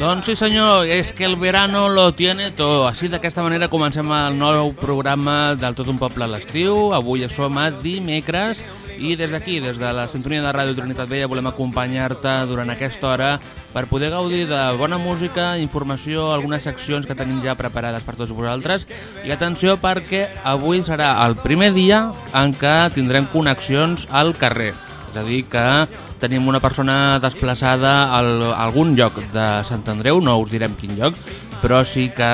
Doncs sí senyor, és que el verano lo tiene todo. Així d'aquesta manera comencem el nou programa del Tot un Poble a l'estiu. Avui som a dimecres i des d'aquí, des de la sintonia de Ràdio Trinitat Vella, volem acompanyar-te durant aquesta hora per poder gaudir de bona música, informació, algunes seccions que tenim ja preparades per tots vosaltres. I atenció perquè avui serà el primer dia en què tindrem connexions al carrer. És a dir, que tenim una persona desplaçada a algun lloc de Sant Andreu, no us direm quin lloc, però sí que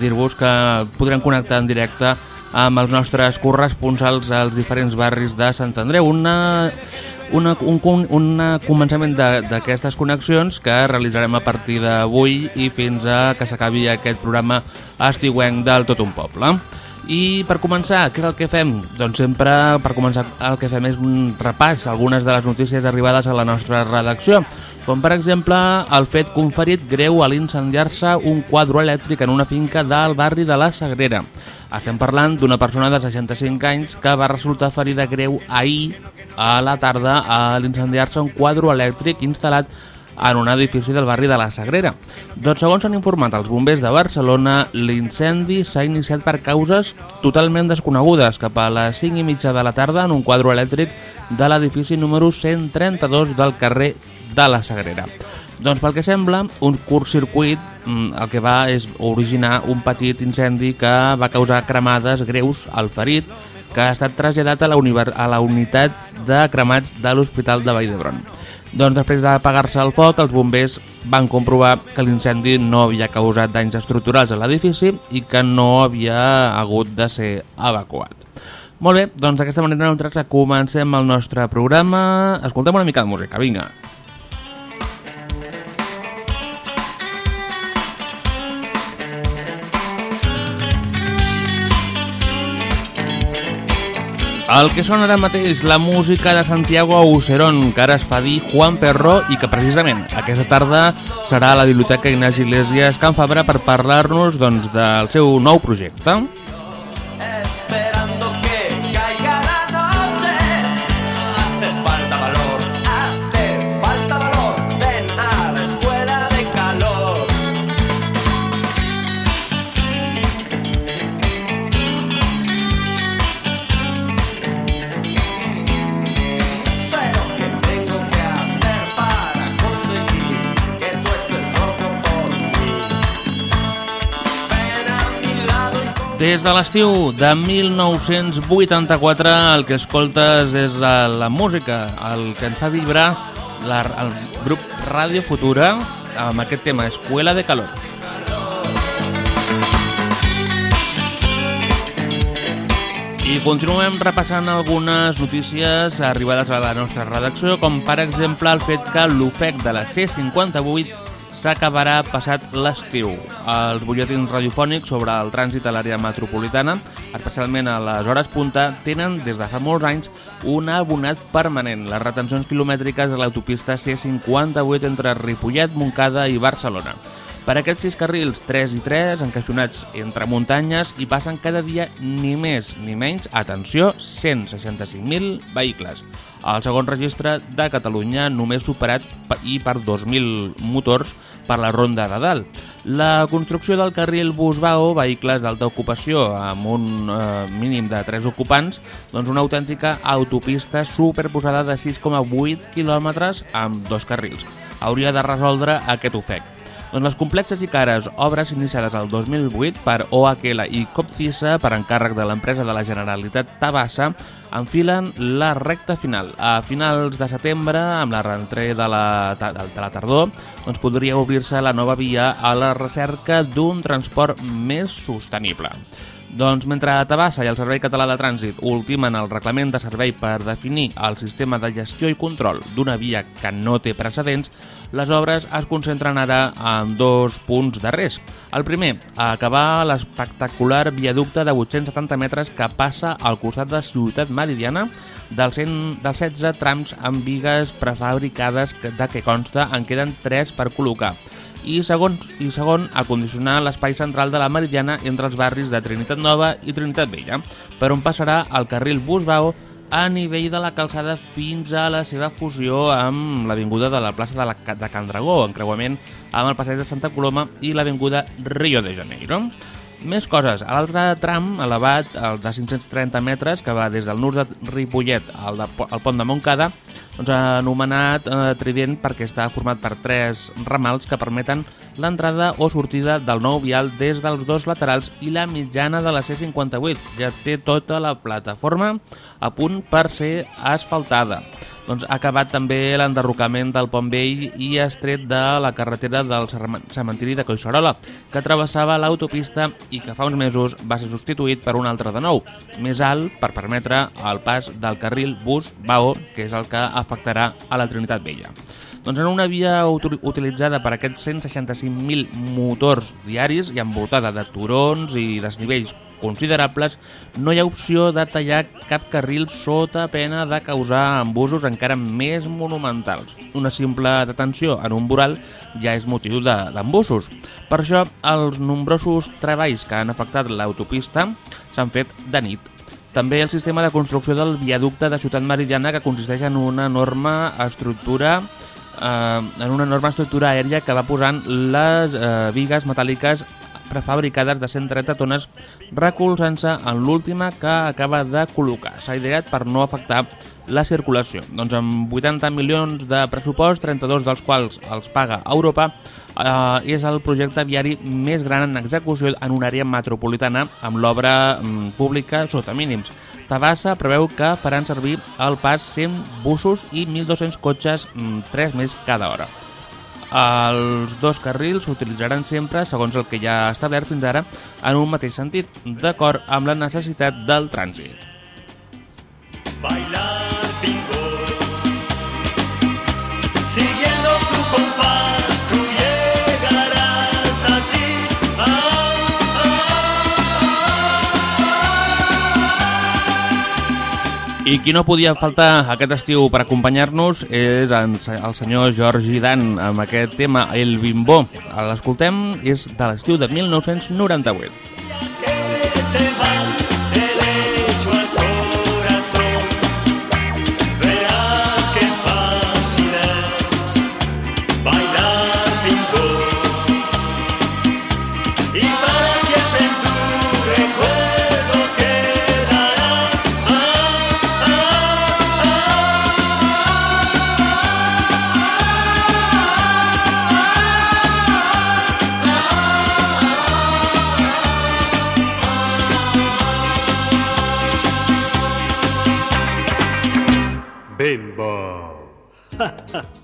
dir-vos que podrem connectar en directe amb els nostres corresponsals als diferents barris de Sant Andreu. Una, una, un, un començament d'aquestes connexions que realitzarem a partir d'avui i fins a que s'acabi aquest programa estiuenc del Tot un Poble. I per començar, què és el que fem? Doncs sempre per començar el que fem és un repàs a algunes de les notícies arribades a la nostra redacció, com per exemple el fet conferit greu a l'incendiar-se un quadre elèctric en una finca del barri de la Sagrera. Estem parlant d'una persona de 65 anys que va resultar ferida greu ahir a la tarda a l'incendiar-se un quadre elèctric instal·lat en un edifici del barri de la Sagrera. Doncs segons han informat els bombers de Barcelona, l'incendi s'ha iniciat per causes totalment desconegudes cap a les 5 i mitja de la tarda en un quadre elèctric de l'edifici número 132 del carrer de la Sagrera. Doncs pel que sembla, un curt circuit el que va és originar un petit incendi que va causar cremades greus al ferit que ha estat traslladat a la, a la unitat de cremats de l'Hospital de Vall d'Hebron. Doncs després d'apagar-se el foc, els bombers van comprovar que l'incendi no havia causat danys estructurals a l'edifici i que no havia hagut de ser evacuat. Molt bé, doncs d'aquesta manera nosaltres comencem el nostre programa. Escoltem una mica de música, vinga. El que sona ara mateix, la música de Santiago Auserón, que ara es fa dir Juan Perró i que precisament aquesta tarda serà a la Biblioteca Ignasi Iglesias Can Fabra per parlar-nos doncs, del seu nou projecte. Des de l'estiu de 1984 el que escoltes és la, la música, el que ens fa vibrar la, el grup Ràdio Futura amb aquest tema, Escuela de Calor. I continuem repassant algunes notícies arribades a la nostra redacció, com per exemple el fet que l'ofec de la C58 s'acabarà passat l'estiu. Els butlletins radiofònics sobre el trànsit a l'àrea metropolitana, especialment a les hores punta, tenen des de fa molts anys un abonat permanent, les retencions quilomètriques a l'autopista C58 entre Ripollet, Montcada i Barcelona. Per aquests sis carrils, 3 i 3, encaixonats entre muntanyes, hi passen cada dia ni més ni menys, atenció, 165.000 vehicles. El segon registre de Catalunya només superat pe- i per 2.000 motors per la Ronda de Dalt. La construcció del carril Busbao, vehicles d'alta ocupació amb un eh, mínim de 3 ocupants, doncs una autèntica autopista superposada de 6,8 quilòmetres amb dos carrils. Hauria de resoldre aquest ofec. Doncs les complexes i cares obres iniciades el 2008 per OHL i Copcisa per encàrrec de l'empresa de la Generalitat Tabassa enfilen la recta final. A finals de setembre, amb la rentrée de la, de la tardor, doncs podria obrir-se la nova via a la recerca d'un transport més sostenible. Doncs mentre Tabassa i el Servei Català de Trànsit ultimen el reglament de servei per definir el sistema de gestió i control d'una via que no té precedents, les obres es concentren ara en dos punts darrers. El primer, a acabar l'espectacular viaducte de 870 metres que passa al costat de Ciutat Meridiana dels, 100, dels 16 trams amb vigues prefabricades de què consta en queden 3 per col·locar i segon, i segon acondicionar l'espai central de la Meridiana entre els barris de Trinitat Nova i Trinitat Vella, per on passarà el carril Busbao a nivell de la calçada fins a la seva fusió amb l'avinguda de la plaça de, la, de Can Dragó, encreuament amb el passeig de Santa Coloma i l'avinguda Rio de Janeiro. Més coses. A l'altre tram, elevat, el de 530 metres, que va des del Nus de Ripollet al, de, al pont de Montcada, doncs, anomenat eh, Trident perquè està format per tres ramals que permeten l'entrada o sortida del nou vial des dels dos laterals i la mitjana de la C58. Ja té tota la plataforma a punt per ser asfaltada. Doncs ha acabat també l'enderrocament del Pont Vell i es tret de la carretera del cementiri de Collserola, que travessava l'autopista i que fa uns mesos va ser substituït per un altre de nou, més alt per permetre el pas del carril bus-BAO, que és el que afectarà a la Trinitat Vella. Doncs en una via utilitzada per aquests 165.000 motors diaris i envoltada de turons i desnivells considerables, no hi ha opció de tallar cap carril sota pena de causar embussos encara més monumentals. Una simple detenció en un voral ja és motiu de- d'embussos. Per això, els nombrosos treballs que han afectat l'autopista s'han fet de nit. També el sistema de construcció del viaducte de Ciutat Meridiana que consisteix en una enorme estructura eh, en una enorme estructura aèria que va posant les eh, vigues metàl·liques prefabricades de 130 tones recolzant-se en l'última que acaba de col·locar. S'ha ideat per no afectar la circulació. Doncs amb 80 milions de pressupost, 32 dels quals els paga Europa, eh, és el projecte viari més gran en execució en una àrea metropolitana amb l'obra mm, pública sota mínims. Tabassa preveu que faran servir el pas 100 busos i 1.200 cotxes, mm, 3 més cada hora. Els dos carrils s'utilitzaran sempre, segons el que ja ha establert fins ara, en un mateix sentit, d'acord amb la necessitat del trànsit. bailar I qui no podia faltar aquest estiu per acompanyar-nos és el senyor Jordi Dan amb aquest tema, El Bimbó. L'escoltem, és de l'estiu de 1998. ha ha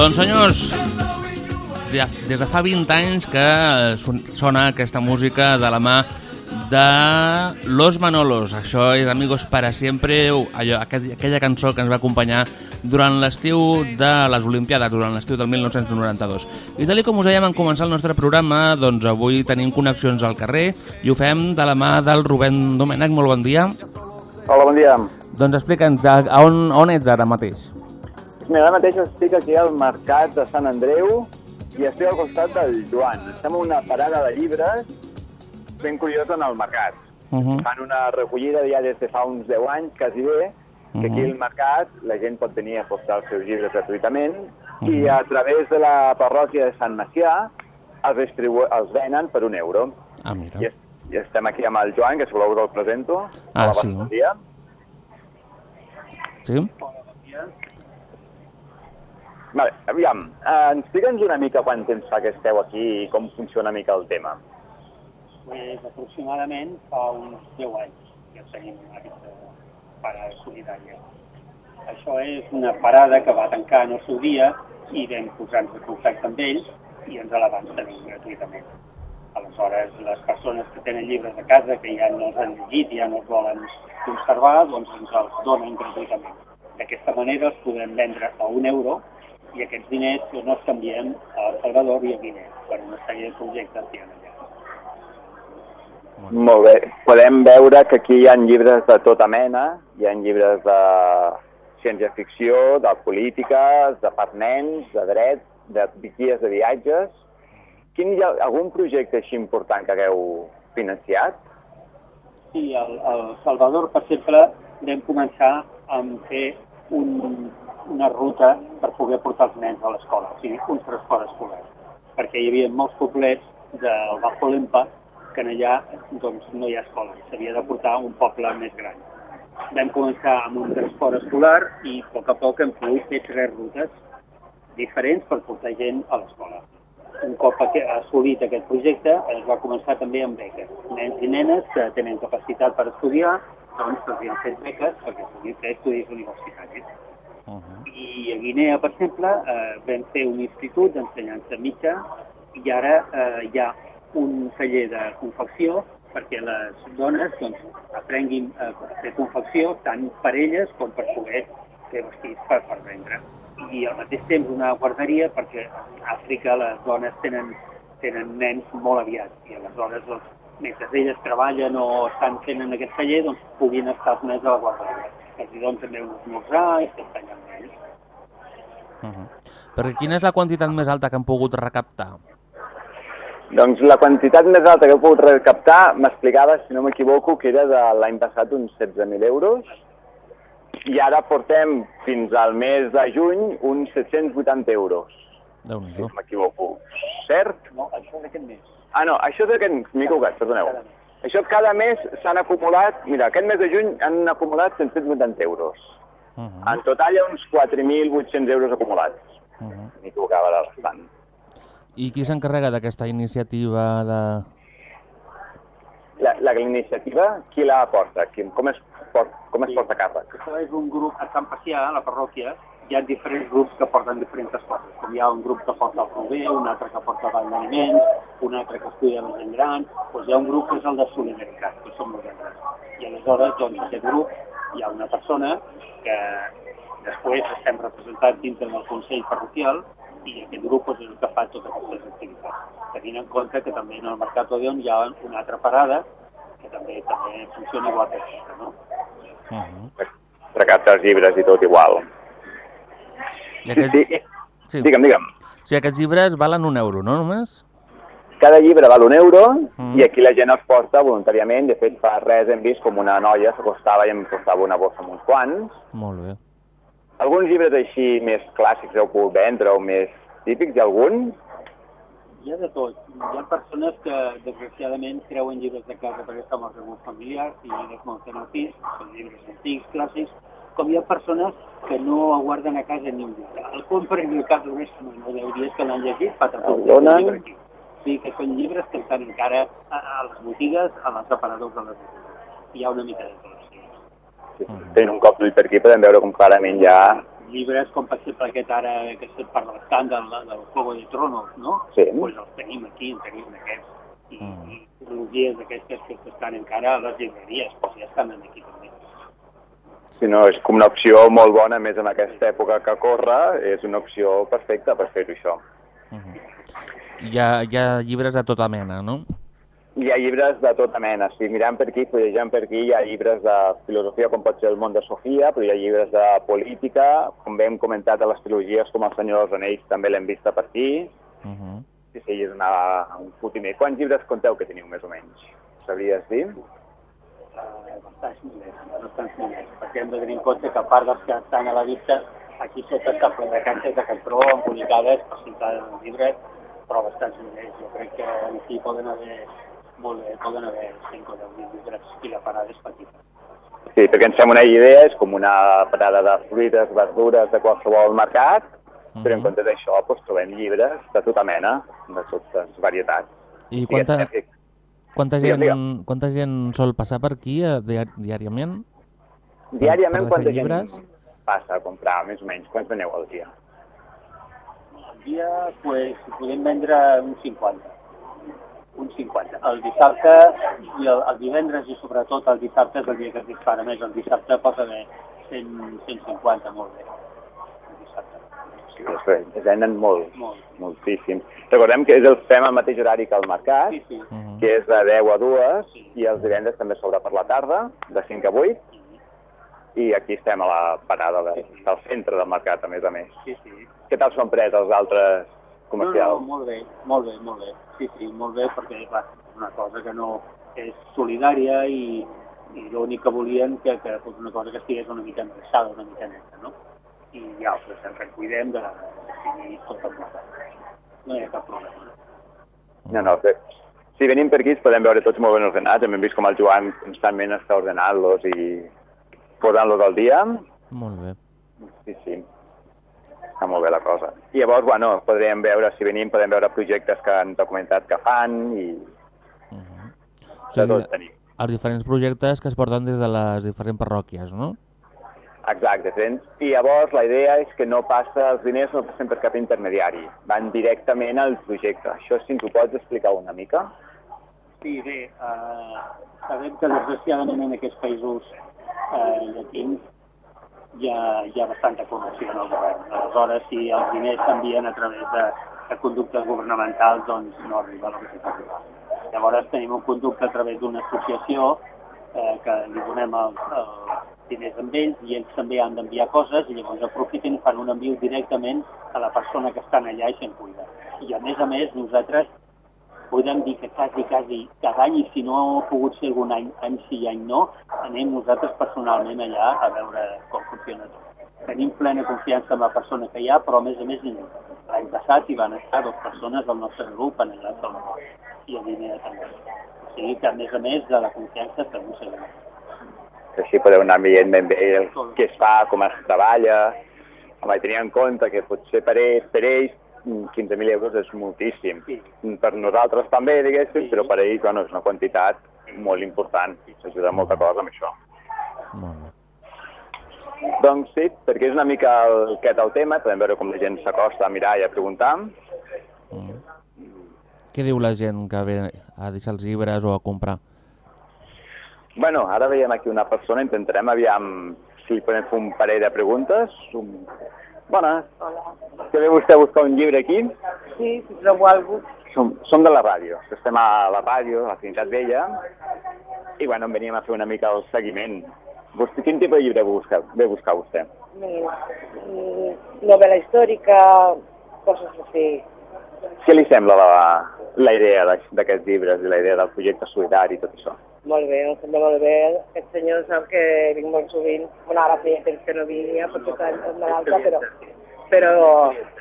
Doncs senyors, de- des de fa 20 anys que son- sona aquesta música de la mà de Los Manolos. Això és Amigos para siempre, allò, aquell- aquella cançó que ens va acompanyar durant l'estiu de les Olimpiades, durant l'estiu del 1992. I tal com us dèiem en començar el nostre programa, doncs avui tenim connexions al carrer i ho fem de la mà del Rubén Domènech. Molt bon dia. Hola, bon dia. Doncs explica'ns, on, on ets ara mateix? Mira, ara mateix estic aquí al Mercat de Sant Andreu i estic al costat del Joan. Estem una parada de llibres ben curiosa en el mercat. Uh -huh. Fan una recollida ja des de fa uns 10 anys, quasi bé, que aquí Mhm. al mercat la gent pot venir a portar els seus llibres gratuïtament i a través de la parròquia de Sant Macià els, distribu els venen per un euro. Ah, mira. I, es, I estem aquí amb el Joan, que si voleu us el presento. Ah, sí. bon dia. Sí? Vale, aviam, eh, explica'ns una mica quant temps fa que esteu aquí i com funciona una mica el tema. Pues, aproximadament fa uns 10 anys que tenim aquesta parada solidària. Això és una parada que va tancar en el seu dia i vam posar-nos en contacte amb ells i ens la van tenir gratuïtament. Aleshores, les persones que tenen llibres a casa que ja no els han llegit i ja no els volen conservar, doncs ens els donen gratuïtament. D'aquesta manera els podem vendre a un euro i aquests diners doncs, els canviem a El Salvador i a Guinea per una sèrie de projectes que hi ha allà. Molt bé. Podem veure que aquí hi ha llibres de tota mena, hi ha llibres de ciència-ficció, de polítiques, de per nens, de dret, de guies de viatges. Quin hi ha algun projecte així important que hagueu financiat? Sí, al, al Salvador, per exemple, vam començar a fer un, una ruta per poder portar els nens a l'escola, o sigui, un transport escolar, perquè hi havia molts poblets del Bajo Lempa que allà doncs, no hi ha escola, s'havia de portar un poble més gran. Vam començar amb un transport escolar i a poc a poc hem pogut fer tres rutes diferents per portar gent a l'escola. Un cop aqu- assolit aquest projecte, es va començar també amb beques. Nens i nenes que tenen capacitat per estudiar, doncs s'havien fet beques perquè puguin fer estudis universitaris. Uh -huh. I a Guinea, per exemple, eh, vam fer un institut d'ensenyança mitja i ara eh, hi ha un taller de confecció perquè les dones doncs, aprenguin a fer confecció tant per elles com per poder fer vestits per, per vendre. I al mateix temps una guarderia perquè a Àfrica les dones tenen, tenen nens molt aviat i aleshores doncs, mentre elles treballen o estan fent en aquest taller doncs puguin estar nens a la guarderia. Els hi donen també un esmorzar i s'estan amb ells. Uh -huh. Perquè quina és la quantitat més alta que han pogut recaptar? Doncs la quantitat més alta que heu pogut recaptar, m'explicava, si no m'equivoco, que era de l'any passat uns 16.000 euros, i ara portem fins al mes de juny uns 780 euros, déu nhi si no m'equivoco. Cert? No, això d'aquest mes. Ah, no, això és aquest... M'he equivocat, perdoneu. Això cada mes s'han acumulat... Mira, aquest mes de juny han acumulat 180 euros. Uh -huh. En total hi ha uns 4.800 euros acumulats. Uh -huh. M'equivocava de bastant. I qui s'encarrega d'aquesta iniciativa de... La, la iniciativa, qui la porta? Qui, com, es, port, com es Sí. porta a càrrec? Això és un grup, a Sant Pacià, a la parròquia, hi ha diferents grups que porten diferents coses. Com hi ha un grup que porta el rober, un altre que porta d'aliments, un altre que estudia la gent gran, doncs hi ha un grup que és el de solidaritat, que som nosaltres. I aleshores, doncs, aquest grup, hi ha una persona que després estem representats dintre del Consell Parroquial i aquest grup doncs, és el que fa totes aquestes activitats. Tenint en compte que també en el Mercat Odeon hi ha una altra parada que també també funciona igual que aquesta, no? Uh -huh. Recapta els llibres i tot igual. I aquests... Sí, Sí. Digue'm, digue'm. O sigui, aquests llibres valen un euro, no, només? Cada llibre val un euro Mm. i aquí la gent els porta voluntàriament. De fet, fa res hem vist com una noia s'acostava i em portava una bossa amb uns quants. Molt bé. Alguns llibres així més clàssics heu pogut vendre o més típics, hi ha algun? Hi ha de tot. Hi ha persones que, desgraciadament, treuen llibres de casa perquè estan rebuts familiars i els munten al pis, són llibres antics, clàssics, com hi ha persones que no guarden a casa ni un llibre. El compren i al cap d'una setmana o deu dies que l'han llegit, patapum, El donen. Sí, que són llibres que estan encara a, a les botigues, a les separadors de les botigues. Hi ha una mica de tot, sí. Sí. Tenint un cop d'ull per aquí podem veure com clarament ha... llibres com per exemple aquest ara que se parla bastant del, del Juego de Tronos, no? Sí. Pues els tenim aquí, en tenim aquests. I, Mm. i trilogies d'aquestes que estan encara a les llibreries, doncs ja estan aquí també. Si no, és com una opció molt bona, més en aquesta època que corre, és una opció perfecta per fer-ho això. Hi ha, hi ha llibres de tota mena, no? Hi ha llibres de tota mena. Si mirem per aquí, fullejant per aquí, hi ha llibres de filosofia, com pot ser el món de Sofia, però hi ha llibres de política, com bé hem comentat a les trilogies com el Senyor dels Anells, també l'hem vista per aquí. Uh -huh. Sí, sí, és una, un fotimer. Quants llibres conteu que teniu, més o menys? Sabries dir? Uh, bastants milers, bastants milers, perquè hem de tenir en compte que a part dels que estan a la vista, aquí sota està ple de caixes de cartró embolicades per citar els llibres, però bastants milers. Jo crec que aquí poden haver, molt bé, poden haver 5 o 10 mil llibres i la parada és petita. Sí, perquè ens fem una idea, és com una parada de fruites, verdures de qualsevol mercat, però en comptes d'això doncs, trobem llibres de tota mena, de totes varietats. I quanta, quanta, gent, digue'm. quanta gent sol passar per aquí eh, diàriament? Diàriament, per quanta deixar gent llibres? passa a comprar, més o menys? Quants veneu al dia? Al dia, pues, podem vendre un 50. Un 50. El dissabte i el, el divendres i sobretot el dissabte és el dia que es dispara més. El dissabte pot haver 100, 150, molt bé. El dissabte. Sí, es venen molt, Molt. moltíssim. Recordem que és el fem al mateix horari que el mercat, Sí, sí. Uh -huh. que és de 10 a 2, i els divendres també s'obre per la tarda, de 5 a 8, i aquí estem a la parada de, del centre del mercat, a més a més. Sí, sí. Què tal s'ho han pres els altres No, comercials? no, molt bé, molt bé, molt bé. Sí, sí, molt bé, perquè clar, és una cosa que no és solidària i, i l'únic que volien que, que fos una cosa que estigués una mica endreçada, una mica neta, no? I ja, pues, ens en cuidem de, de seguir tot el món. No hi ha cap problema. No, no, que, si venim per aquí podem veure tots molt ben ordenats, hem vist com el Joan constantment està ordenant-los i posant-los al dia. Molt bé. Sí, sí. Està molt bé la cosa. I llavors, bueno, podríem veure, si venim, podem veure projectes que han documentat que fan i Uh -huh. O sigui, els diferents projectes que es porten des de les diferents parròquies, no? Exacte, tens? I llavors la idea és que no passa, els diners no passen per cap intermediari, van directament al projecte. Això si ens ho pots explicar una mica? Sí, bé, eh, sabem que desgraciadament en aquests països eh, llatins hi ha, hi ha bastanta corrupció en el govern. Aleshores, si els diners s'envien a través de, de conductes governamentals, doncs no arriba a l'objectiu arribar. Llavors tenim un conducte a través d'una associació eh, que li donem els, els diners amb ells i ells també han d'enviar coses i llavors aprofiten i fan un enviu directament a la persona que estan allà i se'n cuida. I a més a més nosaltres podem dir que quasi, quasi cada any, i si no ha pogut ser algun any, any sí i any no, anem nosaltres personalment allà a veure com funciona tot. Tenim plena confiança en la persona que hi ha, però a més a més. L'any passat hi van estar dues persones del nostre grup en allà a Salvador i a Línia també. O sigui que a més a més de la confiança segur segur. Que així podeu anar veient ben bé el, què es fa, com es treballa. Home, i tenir en compte que potser per ells, per ells mm, 15.000 euros és moltíssim. Sí. Per nosaltres també, diguéssim, Sí. però per ells bueno, és una quantitat molt important. S'ajuda molta cosa amb això. Molt bé. Doncs sí, perquè és una mica el, aquest el tema, podem veure com la gent s'acosta a mirar i a preguntar. Mm. Què diu la gent que ve a deixar els llibres o a comprar? Bueno, ara veiem aquí una persona, intentarem aviam si podem fer un parell de preguntes. Un... Bona, Hola. que ve vostè a buscar un llibre aquí? Sí, si trobo alguna Som, som de la ràdio, estem a la ràdio, a la Trinitat Vella, i bueno, en veníem a fer una mica el seguiment. Vostè, quin tipus de llibre busca, ve a buscar vostè? mm, novela històrica, coses així. Què li sembla la, la idea de- d'aquests llibres i la idea del projecte solidari i tot això? Molt bé, em sembla molt bé. Aquest senyor sap que vinc molt sovint. Bueno, ara feia temps que no venia, potser tant com l'altre, però... Però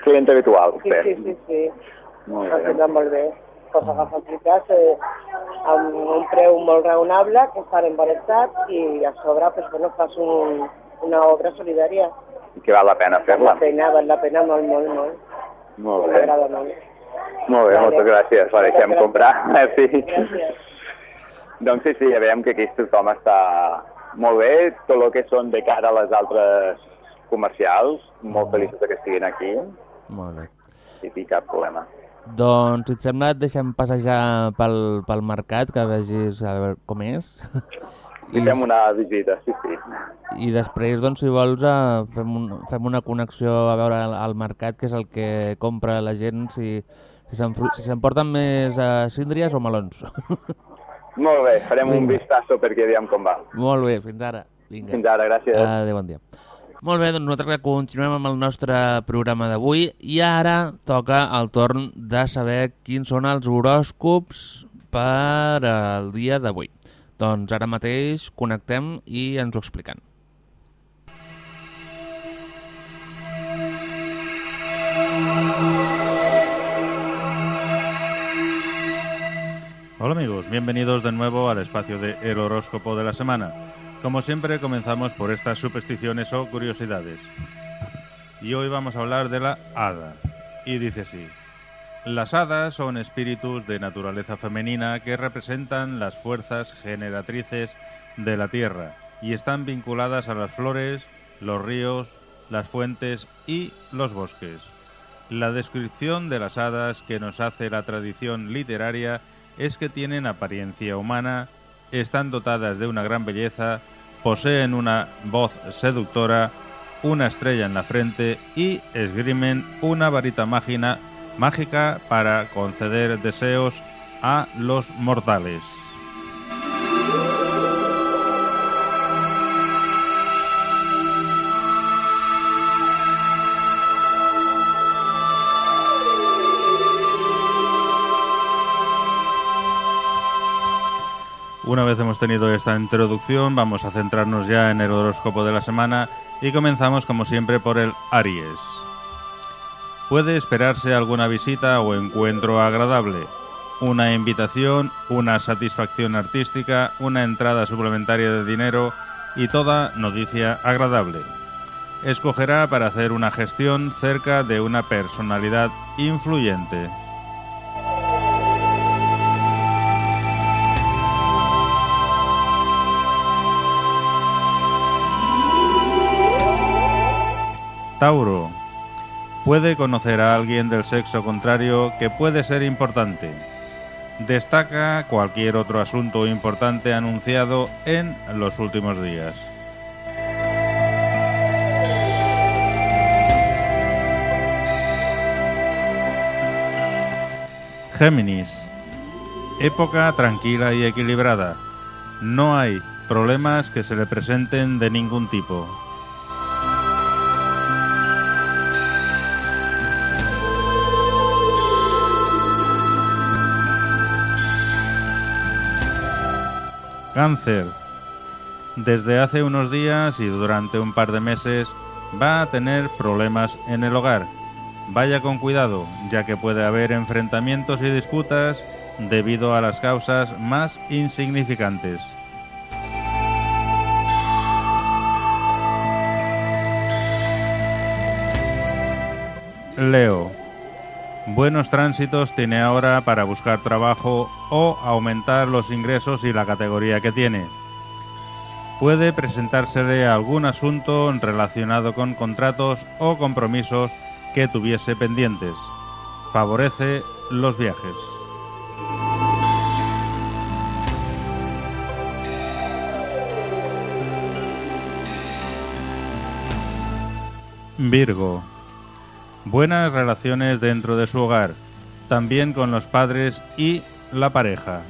Client habitual, sí, vostè. sí, sí, sí. Molt Em bé. sembla molt bé. Pots agafar llibres eh, amb un preu molt raonable, que estan en bon estat, i a sobre, pues, bueno, fas un, una obra solidària. Que val la pena Val fer-la. la pena, val la pena molt, molt, molt. Molt bé. M'agrada molt. Molt bé, Vale. moltes gràcies. La deixem Moltes comprar. Sí. Gràcies. Doncs sí, sí, ja veiem que aquí tothom està molt bé. Tot el que són de cara a les altres comercials, molt feliços que estiguin aquí. Molt bé. Sí, sí, cap problema. Doncs, si et sembla, et deixem passejar pel, pel mercat, que vegis a veure com és. I fem una visita, sí, sí. I després, doncs, si vols, eh, fem, un, fem una connexió a veure al, mercat, que és el que compra la gent, si, si s'enfru- si s'emporten més uh, síndries o melons. Molt bé, farem un Vinga. vistazo perquè veiem com va. Molt bé, fins ara. Vinga. Fins ara, gràcies. Adéu, bon dia. Molt bé, doncs nosaltres continuem amb el nostre programa d'avui i ara toca el torn de saber quins són els horòscops per al dia d'avui. Doncs ara mateix connectem i ens ho expliquen. Hola amigos, bienvenidos de nuevo al espacio de El horóscopo de la semana. Como siempre comenzamos por estas supersticiones o curiosidades. Y hoy vamos a hablar de la hada. Y dice así. Las hadas son espíritus de naturaleza femenina que representan las fuerzas generatrices de la tierra y están vinculadas a las flores, los ríos, las fuentes y los bosques. La descripción de las hadas que nos hace la tradición literaria es que tienen apariencia humana, están dotadas de una gran belleza, poseen una voz seductora, una estrella en la frente y esgrimen una varita mágica para conceder deseos a los mortales. Una vez hemos tenido esta introducción, vamos a centrarnos ya en el horóscopo de la semana y comenzamos como siempre por el Aries. Puede esperarse alguna visita o encuentro agradable, una invitación, una satisfacción artística, una entrada suplementaria de dinero y toda noticia agradable. Escogerá para hacer una gestión cerca de una personalidad influyente. Tauro. Puede conocer a alguien del sexo contrario que puede ser importante. Destaca cualquier otro asunto importante anunciado en los últimos días. Géminis. Época tranquila y equilibrada. No hay problemas que se le presenten de ningún tipo. Cáncer. Desde hace unos días y durante un par de meses va a tener problemas en el hogar. Vaya con cuidado, ya que puede haber enfrentamientos y disputas debido a las causas más insignificantes. Leo. Buenos tránsitos tiene ahora para buscar trabajo o aumentar los ingresos y la categoría que tiene. Puede presentársele algún asunto relacionado con contratos o compromisos que tuviese pendientes. Favorece los viajes. Virgo. Buenas relaciones dentro de su hogar, también con los padres y la pareja.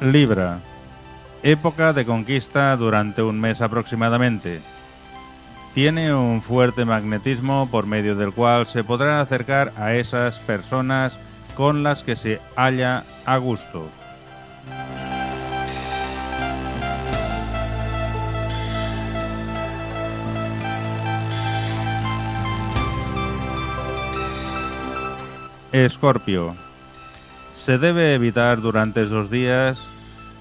Libra. Época de conquista durante un mes aproximadamente. Tiene un fuerte magnetismo por medio del cual se podrá acercar a esas personas con las que se halla a gusto. Escorpio. Se debe evitar durante esos días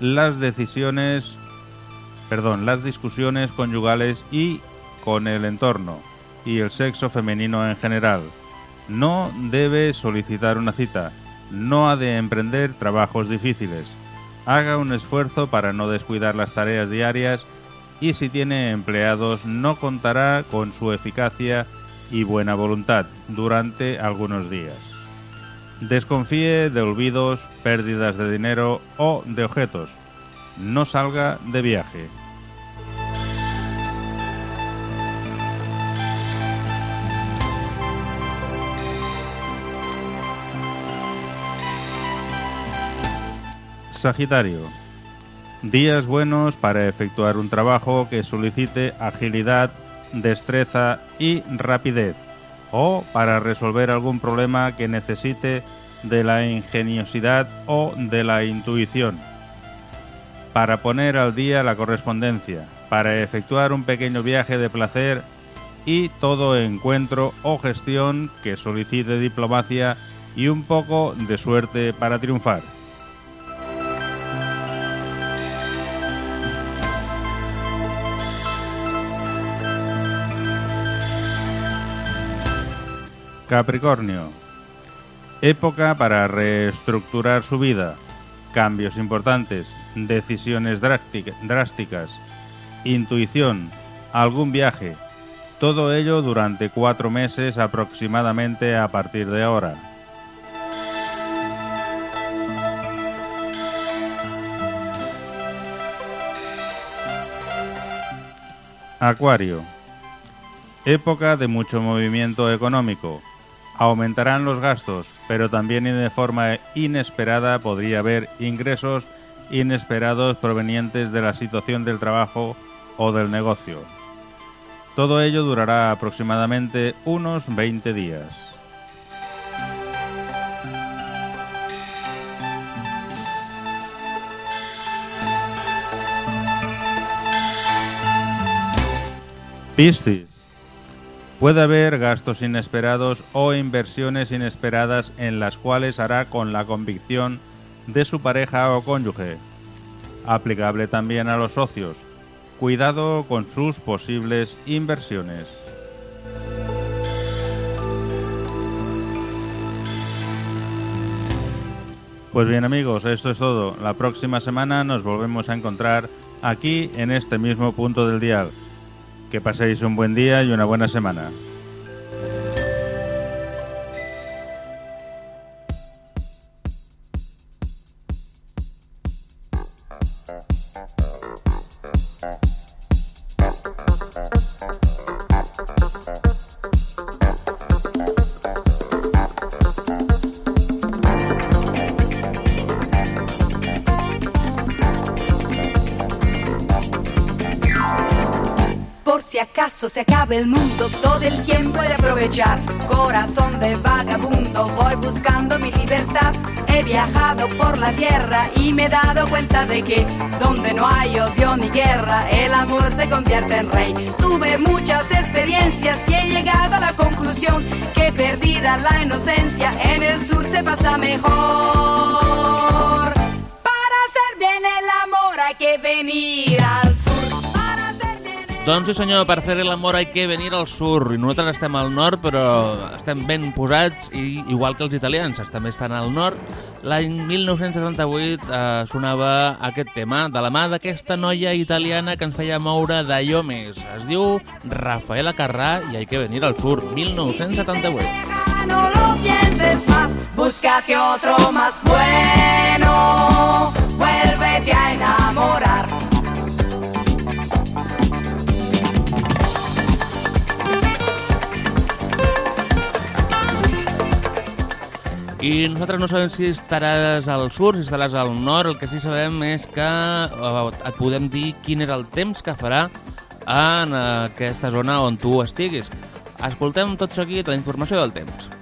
las decisiones, perdón, las discusiones conyugales y con el entorno y el sexo femenino en general. No debe solicitar una cita, no ha de emprender trabajos difíciles. Haga un esfuerzo para no descuidar las tareas diarias y si tiene empleados no contará con su eficacia y buena voluntad durante algunos días. Desconfíe de olvidos, pérdidas de dinero o de objetos. No salga de viaje. Sagitario. Días buenos para efectuar un trabajo que solicite agilidad, destreza y rapidez, o para resolver algún problema que necesite de la ingeniosidad o de la intuición, para poner al día la correspondencia, para efectuar un pequeño viaje de placer y todo encuentro o gestión que solicite diplomacia y un poco de suerte para triunfar. Capricornio. Época para reestructurar su vida, cambios importantes, decisiones drástica- drásticas, intuición, algún viaje. Todo ello durante cuatro meses aproximadamente a partir de ahora. Acuario. Época de mucho movimiento económico. Aumentarán los gastos, pero también de forma inesperada podría haber ingresos inesperados provenientes de la situación del trabajo o del negocio. Todo ello durará aproximadamente unos 20 días. Piscis. Puede haber gastos inesperados o inversiones inesperadas en las cuales hará con la convicción de su pareja o cónyuge. Aplicable también a los socios. Cuidado con sus posibles inversiones. Pues bien amigos, esto es todo. La próxima semana nos volvemos a encontrar aquí en este mismo punto del dial. Que paséis un buen día y una buena semana. Acaso se acaba el mundo, todo el tiempo he de aprovechar. Corazón de vagabundo, voy buscando mi libertad. He viajado por la tierra y me he dado cuenta de que donde no hay odio ni guerra, el amor se convierte en rey. Tuve muchas experiencias y he llegado a la conclusión que perdida la inocencia, en el sur se pasa mejor. Para hacer bien el amor hay que venir al Doncs sí senyor, per fer l'amor hay que venir al sur. I nosaltres estem al nord, però estem ben posats, i igual que els italians, també estan al nord. L'any 1978 eh, sonava aquest tema, de la mà d'aquesta noia italiana que ens feia moure d'allò més. Es diu Rafaela Carrà i hay que venir al sur, 1978. No lo pienses más, búscate otro más bueno, vuélvete a enamorar. I nosaltres no sabem si estaràs al sud, si estaràs al nord, el que sí sabem és que eh, et podem dir quin és el temps que farà en aquesta zona on tu estiguis. Escoltem tot seguit la informació del temps.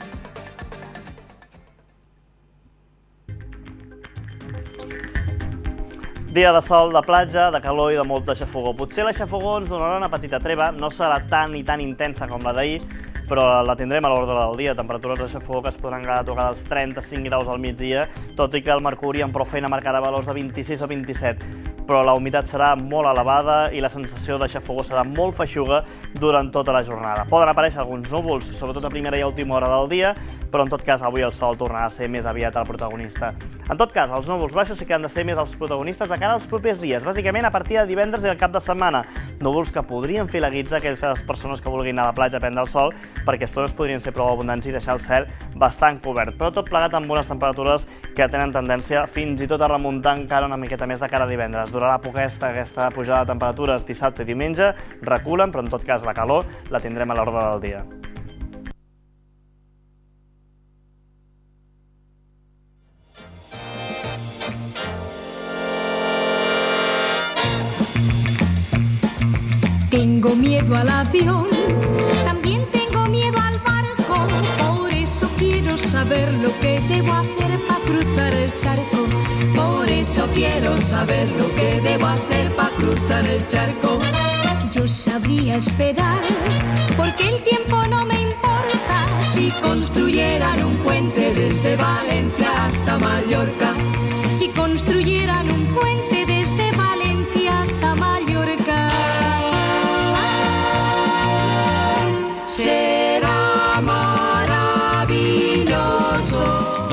Dia de sol, de platja, de calor i de molta xafogó. Potser la xafogó ens donarà una petita treva, no serà tan i tan intensa com la d'ahir, però la tindrem a l'ordre del dia. Temperatures de xafogó que es podran quedar a tocar dels 35 graus al migdia, tot i que el mercuri amb prou feina marcarà valors de 26 a 27. Però la humitat serà molt elevada i la sensació de xafogó serà molt feixuga durant tota la jornada. Poden aparèixer alguns núvols, sobretot a primera i última hora del dia, però en tot cas avui el sol tornarà a ser més aviat el protagonista. En tot cas, els núvols baixos sí que han de ser més els protagonistes de cara als propers dies, bàsicament a partir de divendres i el cap de setmana. Núvols que podrien fer la guitza a aquelles persones que vulguin anar a la platja a prendre el sol, perquè estones podrien ser prou abundants i deixar el cel bastant cobert, però tot plegat amb bones temperatures que tenen tendència fins i tot a remuntar encara una miqueta més de cara a divendres. Durarà poc aquesta, aquesta pujada de temperatures dissabte i diumenge, reculen, però en tot cas la calor la tindrem a l'ordre del dia. Tengo miedo al avión, también tengo miedo al barco, por eso quiero saber lo que debo hacer cruzar el charco. Por eso quiero saber lo que debo hacer para cruzar el charco. Yo sabría esperar, porque el tiempo no me importa si construyeran un puente desde Valencia hasta Mallorca. Si construyeran un puente desde Valencia hasta Mallorca. Será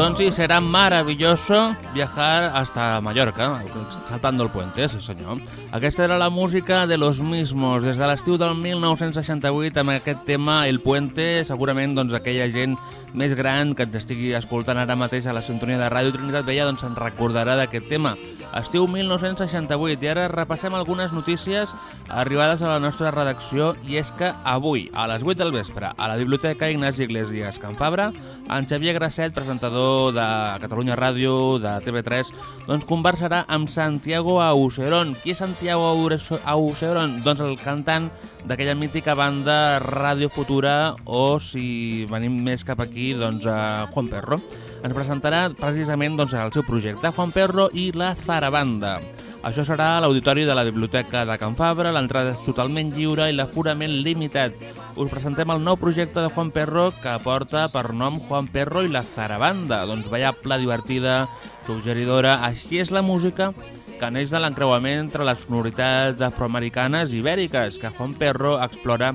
Doncs sí, serà maravilloso viajar hasta Mallorca, saltando el puente, sí senyor. Aquesta era la música de Los Mismos, des de l'estiu del 1968, amb aquest tema, El Puente, segurament doncs, aquella gent més gran que ens estigui escoltant ara mateix a la sintonia de Ràdio Trinitat Vella doncs se'n recordarà d'aquest tema. Estiu 1968 i ara repassem algunes notícies arribades a la nostra redacció i és que avui, a les 8 del vespre, a la Biblioteca Ignasi Iglesias Can Fabra, en Xavier Grasset, presentador de Catalunya Ràdio, de TV3, doncs conversarà amb Santiago Auserón. Qui és Santiago Auserón? Doncs el cantant d'aquella mítica banda Ràdio Futura o, si venim més cap aquí, doncs a Juan Perro. Ens presentarà precisament doncs, el seu projecte, Juan Perro i la Zarabanda. Això serà a l'auditori de la Biblioteca de Can Fabra, l'entrada és totalment lliure i l'aforament limitat. Us presentem el nou projecte de Juan Perro que porta per nom Juan Perro i la Zarabanda. Doncs ballable, divertida, suggeridora, així és la música que neix de l'encreuament entre les sonoritats afroamericanes i ibèriques que Juan Perro explora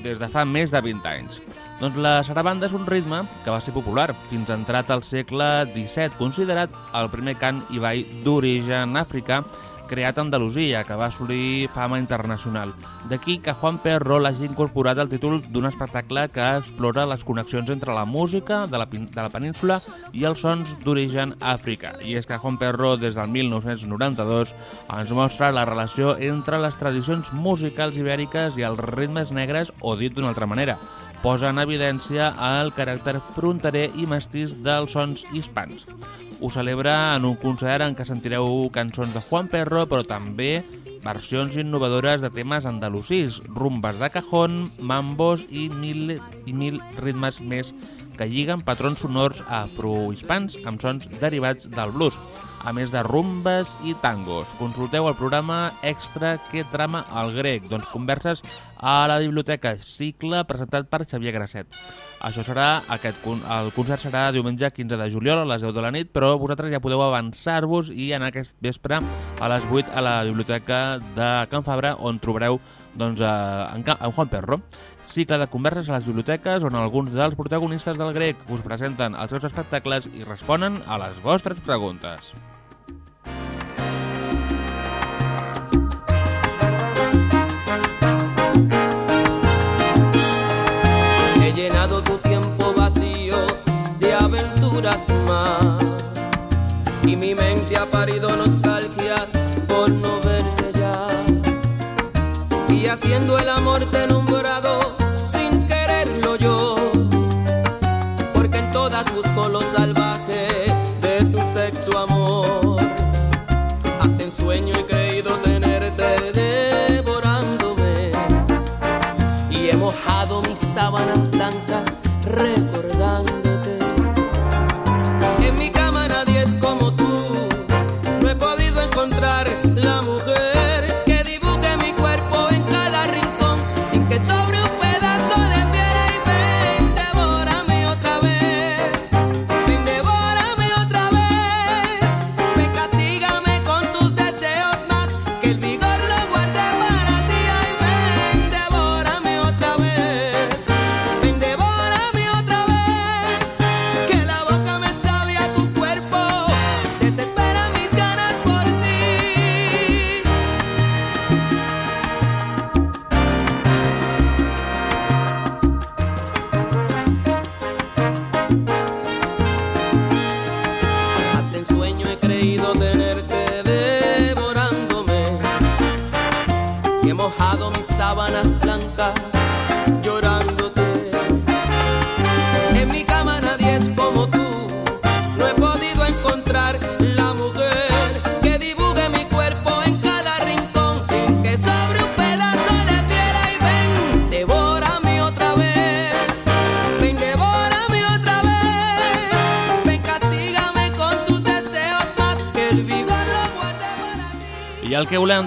des de fa més de 20 anys. Doncs la sarabanda és un ritme que va ser popular fins entrat al segle XVII, considerat el primer cant i ball d'origen africà creat a Andalusia, que va assolir fama internacional. D'aquí que Juan Perro l'hagi incorporat al títol d'un espectacle que explora les connexions entre la música de la, de la península i els sons d'origen africà. I és que Juan Perro, des del 1992, ens mostra la relació entre les tradicions musicals ibèriques i els ritmes negres, o dit d'una altra manera, posa en evidència el caràcter fronterer i mestís dels sons hispans. Ho celebra en un concert en què sentireu cançons de Juan Perro, però també versions innovadores de temes andalusís, rumbes de cajón, mambos i mil, i mil ritmes més que lliguen patrons sonors afrohispans amb sons derivats del blues, a més de rumbes i tangos. Consulteu el programa extra que trama el grec, doncs converses a la biblioteca cicle presentat per Xavier Grasset. Això serà, aquest, el concert serà diumenge 15 de juliol a les 10 de la nit, però vosaltres ja podeu avançar-vos i anar aquest vespre a les 8 a la biblioteca de Can Fabra, on trobareu doncs, a, en, en Juan Perro. Cicle de converses a les biblioteques on alguns dels protagonistes del grec us presenten els seus espectacles i responen a les vostres preguntes. He llenado tu tiempo vacío de aventuras más y mi mente ha parido nostalgia por no verte ya y haciendo el amor te he nombrado sábanas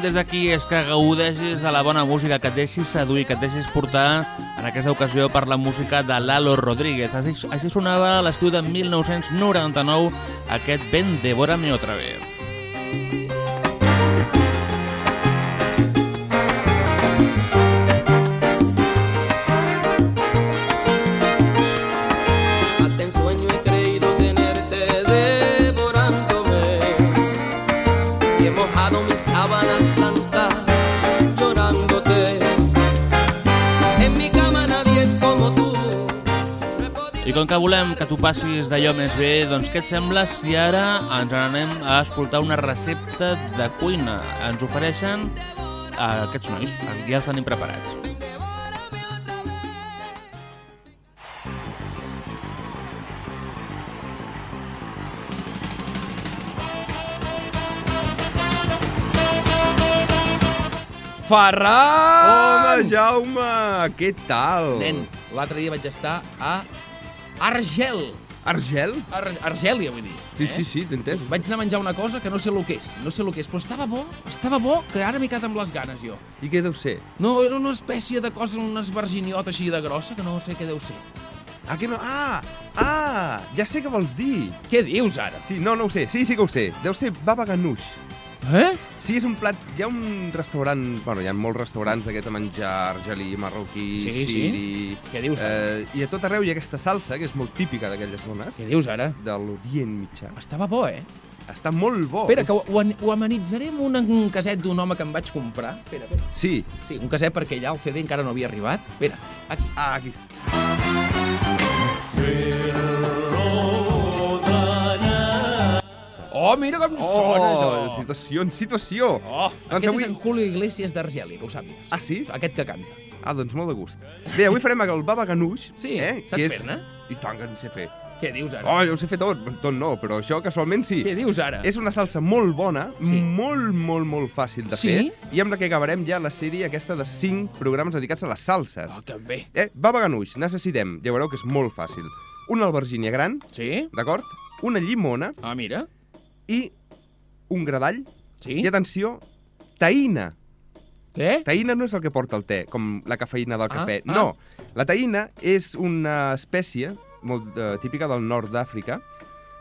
des d'aquí és que gaudeixis de la bona música, que et deixis seduir, que et deixis portar en aquesta ocasió per la música de Lalo Rodríguez. Així, així sonava l'estiu de 1999 aquest Ben Devórame otra vez. Que volem que tu passis d'allò més bé, doncs què et sembla si ara ens n'anem a escoltar una recepta de cuina? Ens ofereixen a aquests nois, ja els tenim preparats. Ferran! Home, Jaume, què tal? Nen, l'altre dia vaig estar a Argel. Argel? Ar Argèlia, vull dir. Sí, sí, sí, t'he entès. Vaig anar a menjar una cosa que no sé el que és, no sé el que és, però estava bo, estava bo, que ara m'he quedat amb les ganes, jo. I què deu ser? No, era una espècie de cosa, una esverginiota així de grossa, que no sé què deu ser. Ah, que no? Ah, ah, ja sé què vols dir. Què dius, ara? Sí, no, no ho sé. Sí, sí que ho sé. Deu ser baba ganoush. Eh? Sí, és un plat... Hi ha un restaurant... Bueno, hi ha molts restaurants d'aquest de menjar argelí, marroquí, Sí, sí. siri... Què dius, Eh, I a tot arreu hi ha aquesta salsa, que és molt típica d'aquelles zones. Què dius, ara? De l'Orient Mitjà. Estava bo, eh? Està molt bo. Espera, que És- ho, ho, amenitzaré amb un, un caset d'un home que em vaig comprar. Espera, espera. Sí. Sí, un caset perquè allà el CD encara no havia arribat. Espera, aquí. Ah, aquí està. Oh, mira com Oh, sona, això. situació en situació. Oh, Doncs aquest avui- és en Julio Iglesias d'Argèlia, que ho sàpigues. Ah, sí? Aquest que canta. Ah, doncs molt de gust. Bé, avui farem el baba ganoush. Sí, eh? saps que és... fer-ne? I tant que en sé fer. Què dius ara? Oh, jo ho sé fer tot. Tot no, però això casualment sí. Què dius ara? És una salsa molt bona, Sí. molt, molt, molt fàcil de Sí? fer, i amb la que acabarem ja la sèrie aquesta de 5 programes dedicats a les salses. Oh, que bé. Eh, baba ganoush, necessitem, ja veureu que és molt fàcil, una albergínia gran, Sí? d'acord? Una llimona Ah, mira. I un gradall. Sí? I atenció, taïna. Què? Taïna no és el que porta el te, com la cafeïna del Ah, cafè. ah. No, la taïna és una espècie molt eh, típica del nord d'Àfrica,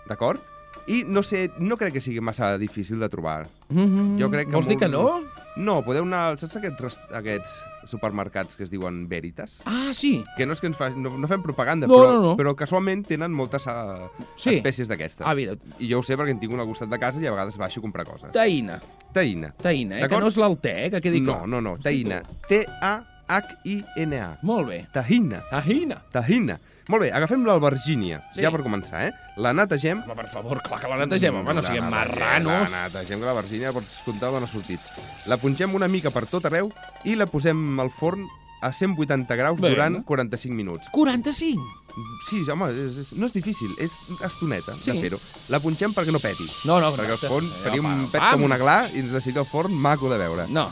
d'acord? I no sé, no crec que sigui massa difícil de trobar. Mm -hmm. Jo crec que Vols dir molt- que no? No, podeu anar... Saps aquests, aquests supermercats que es diuen Veritas? Ah, sí. Que no és que ens fa, no, no fem propaganda, No, però, no, no. però casualment tenen moltes uh, Sí. espècies d'aquestes. Ah, mira. I jo ho sé perquè en tinc un al costat de casa i a vegades baixo a comprar coses. Taïna. Taïna. Taïna, eh? Que no és l'alter, eh? Que quedi clar. No, no, no, taïna. T-A-H-I-N-A. Molt bé. Tahina. Tahina. Tahina. Molt bé, agafem l'albergínia, Sí. ja per començar, eh? La netegem... Home, per favor, clar que la netegem, home, no siguem marranos. La netegem, que la Virgínia pots comptar d'on ha sortit. La pongem una mica per tot arreu i la posem al forn a 180 graus Vinga. durant 45 minuts. 45. Sí, home, és, és, no és difícil, és estoneta Sí. de fer-ho. La pongem perquè no peti. No, no, perquè el exacte. forn Allò, faria un pet com una gla i ens deixaria el forn maco de veure. No.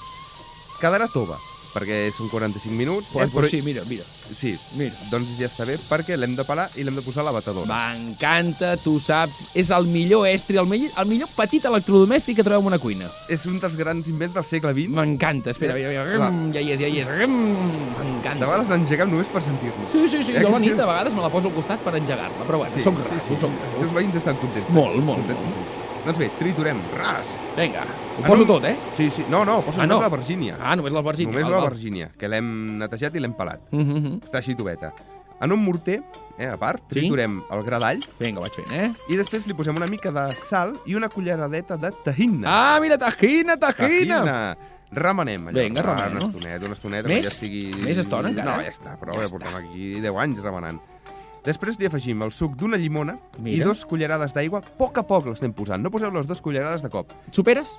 Quedarà tova, perquè són 45 minuts. Pues, pues sí, mira, mira. Sí, Mira. doncs ja està bé, perquè l'hem de pelar i l'hem de posar a la batedora. M'encanta, tu saps. És el millor estri, el millor, el millor petit electrodomèstic que trobem en una cuina. És un dels grans invents del segle XX. M'encanta. Espera, mira. Clar. Rem, ja hi és, ja hi és. De M'encanta. vegades l'engeguem només per sentir-lo. Sí, sí, sí. Eh, Jo la nit a vegades me la poso al costat per engegar-la. Però bueno, sí, soc sí, raro, sí. Els teus veïns estan contents. Molt, molt, Contents, sí. Doncs bé, triturem. Ras! Vinga, ho En poso un- tot, eh? Sí, sí. No, no, posa Ah, només no. la Virgínia. Ah, només la Virgínia. Només la. Virgínia, que l'hem netejat i l'hem pelat. Mhm, mhm. Està així tubeta. En un morter, eh, a part, Sí? triturem el gradall Vinga, vaig fent, eh? i després li posem una mica de sal i una culleradeta de tahina. Ah, mira, tajina, tajina. Tahina. Remenem allò. Vinga, Ah, remenem. Una estoneta, una estoneta, Més? que ja estigui... Més estona, encara? No, ja està, però Ja ja, està. portem aquí 10 anys remenant. Després li afegim el suc d'una llimona Mira. i dos cullerades d'aigua. A poc a poc l'estem posant. No poseu les dues cullerades de cop. Superes?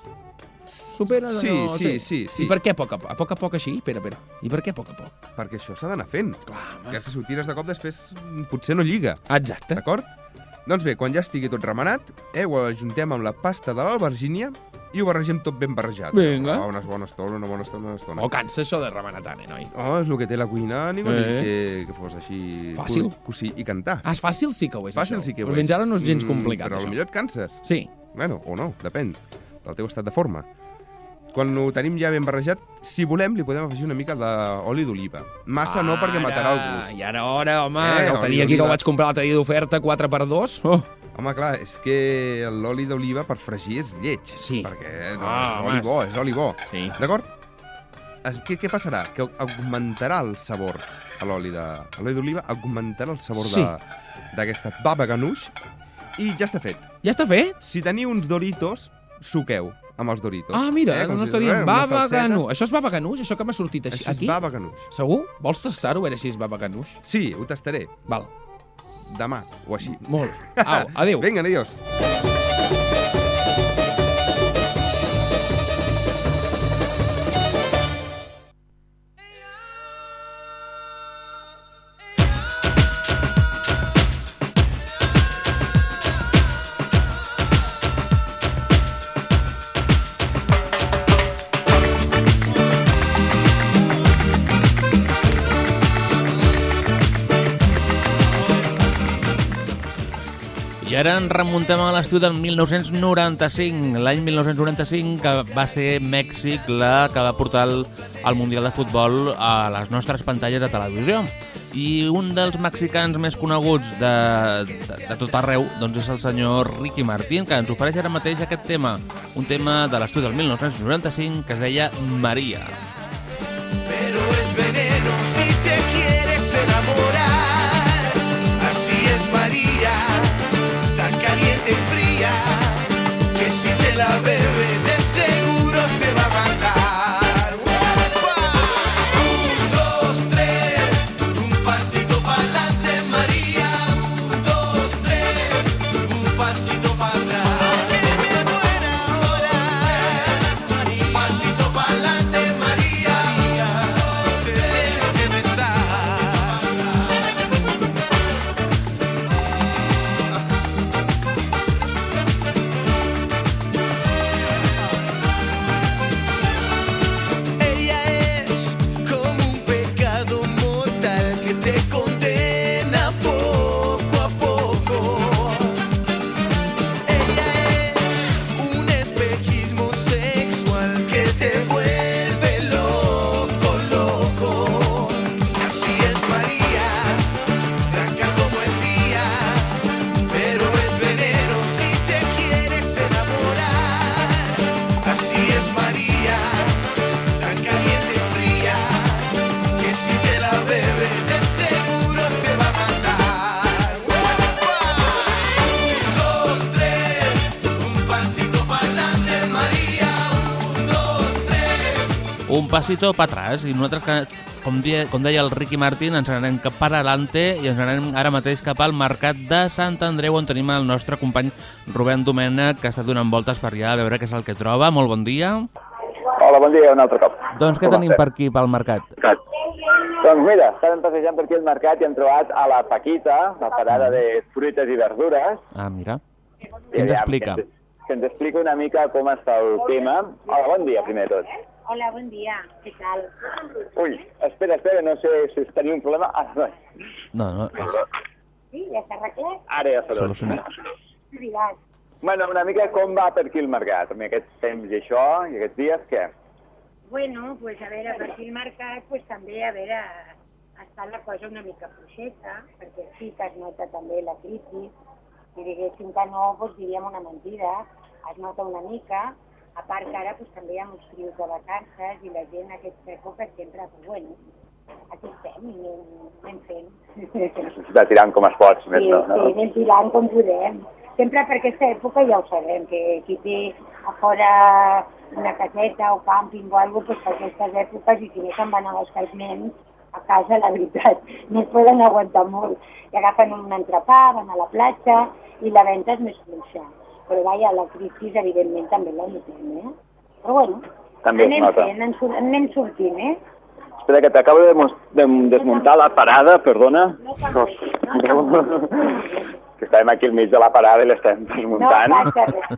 Superes o Sí, no? sí, sí, sí. I per què a poc a poc? A poc a poc així? Espera, espera. I per què a poc a poc? Perquè això s'ha d'anar fent. Clar, home. Que si ho tires de cop després mm, potser no lliga. Exacte. D'acord? Doncs bé, quan ja estigui tot remenat, eh, ho ajuntem amb la pasta de l'albergínia i ho barregem tot ben barrejat. Vinga. Oh, una bona estona, una bona estona, una estona. O cansa això de remenar tant, eh, noi? Oh, és el que té la cuina, ningú eh. Eh. que, que fos així... Fàcil. Cosir i cantar. Ah, és fàcil sí que ho és, Fàcil això. sí que ho Però és. fins ara no és gens Mm, complicat, Però això. potser et canses. Sí. Bueno, o no, depèn del teu estat de forma. quan ho tenim ja ben barrejat, si volem, li podem afegir una mica d'oli d'oliva. Massa no, perquè matarà el gust. I ara, hora, home, Eh, eh, que el oli tenia aquí, que d'oliva. vaig comprar l'altre dia d'oferta, 4 per 2 Oh. Home, clar, és que l'oli d'oliva per fregir és lleig. Sí. Perquè no, Ah, és home, oli bo, és oli bo. Sí. D'acord? Què, què passarà? Que augmentarà el sabor a l'oli de- a l'oli d'oliva, augmentarà el sabor Sí. de- d'aquesta baba ganoush i ja està fet. Ja està fet? Si teniu uns Doritos, suqueu amb els Doritos. Ah, mira, Com no si- estaria baba ganoush. Això és baba ganoush? Això que m'ha sortit així? Això és aquí? baba ganoush. Segur? Vols tastar-ho, a veure si és baba ganoush? Sí, ho tastaré. Val. Demà, o així. Molt. Au, adéu. Vinga, adiós. Ara ens remuntem a l'estiu del 1995, l'any 1995, que va ser Mèxic la que va portar el, el Mundial de Futbol a les nostres pantalles de televisió. I un dels mexicans més coneguts de, de, de tot arreu doncs és el senyor Ricky Martín, que ens ofereix ara mateix aquest tema, un tema de l'estiu del 1995 que es deia Maria. pero Un passito pa atrás i nosaltres, que, com, dia, com deia el Ricky Martín, ens n'anem cap per adelante i ens n'anem ara mateix cap al mercat de Sant Andreu on tenim el nostre company Rubén Domènech que està donant voltes per allà a veure què és el que troba. Molt bon dia. Hola, bon dia un altre cop. Doncs què Com tenim per aquí pel mercat? Doncs mira, estàvem passejant per aquí al mercat i hem trobat a la Paquita, la parada de fruites i verdures. Ah, mira. Què ens explica? Que ens, que ens explica una mica com està el tema. Hola, bon dia, primer de tot. Hola, buen día. ¿Qué tal? Ui, espera, espera, no sé si tenia un problema. Ah, no. No, no, és Sí, ja s'ha arreglat? Ara ja s'ha solucionat. Arribat. Bueno, una mica com va per aquí el mercat, amb aquests temps i això, i aquests dies, què? Bueno, pues a veure, per aquí el mercat, pues també, a veure, està la cosa una mica fluixeta, perquè sí que es nota també la crisi, si diguéssim que no, doncs diríem una mentida, es nota una mica, a part que ara pues, també hi ha uns frius de vacances i la gent en aquesta època sempre, pues, bueno, aquí estem i anem, anem fent. Va tirant com es pots, més Sí, no, sí, no? anem tirant com podem. Sempre per aquesta època ja ho sabem, que qui té a fora una caseta o càmping o alguna cosa, doncs per aquestes èpoques i si no se'n van amb els nens a casa, la veritat, no es poden aguantar molt. I agafen un entrepà, van a la platja i la venda és més fluixa. Però vaja, la crisi evidentment també la notem, eh? Però bueno, També anem nota. fent, en sur- anem sortint, eh? Espera, que t'acabo de, de desmuntar la parada, perdona. que estàvem aquí al mig de la parada i l'estem desmuntant. No passa.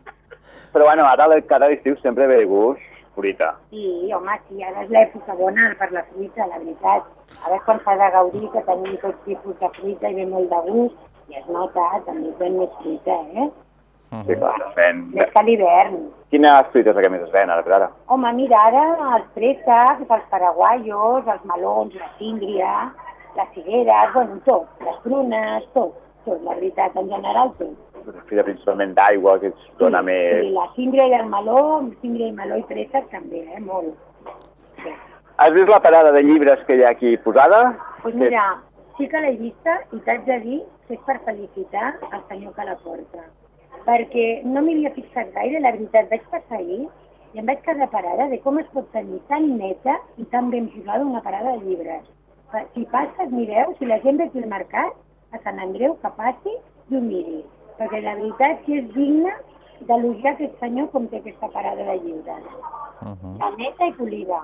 Però bueno, ara cada estiu sempre ve de gust fruita. Sí, home, sí, ara és l'època bona per la fruita, la veritat. Ara és quan s'ha de gaudir, que tenim tot tipus de fruita i ve molt de gust, i es nota, també ven més fruita, eh? Sí, clar, es ven. A l'hivern. Quines fruites que més es ven ara per ara? Home, mira, ara els préssecs, els paraguaios, els melons, la síndria, les figueres, bueno, tot, les prunes, tot, tot, la veritat, en general tot. Fruita principalment d'aigua, que ens dona més... Sí, la síndria i el meló, síndria i meló i préssec també, eh, molt. Has vist la parada de llibres que hi ha aquí posada? Doncs pues mira, sí que l'he vista i t'haig de dir que és per felicitar el senyor que la porta. Perquè no m'hi havia fixat gaire, la veritat, vaig passar ahir i em vaig quedar parada de com es pot tenir tan neta i tan ben posada una parada de llibres. Si passes, mireu, si la gent ve al mercat, a Sant Andreu, que passi i ho miri. Perquè la veritat que és digna d'elogiar aquest senyor com té aquesta parada de llibres. La neta i polida.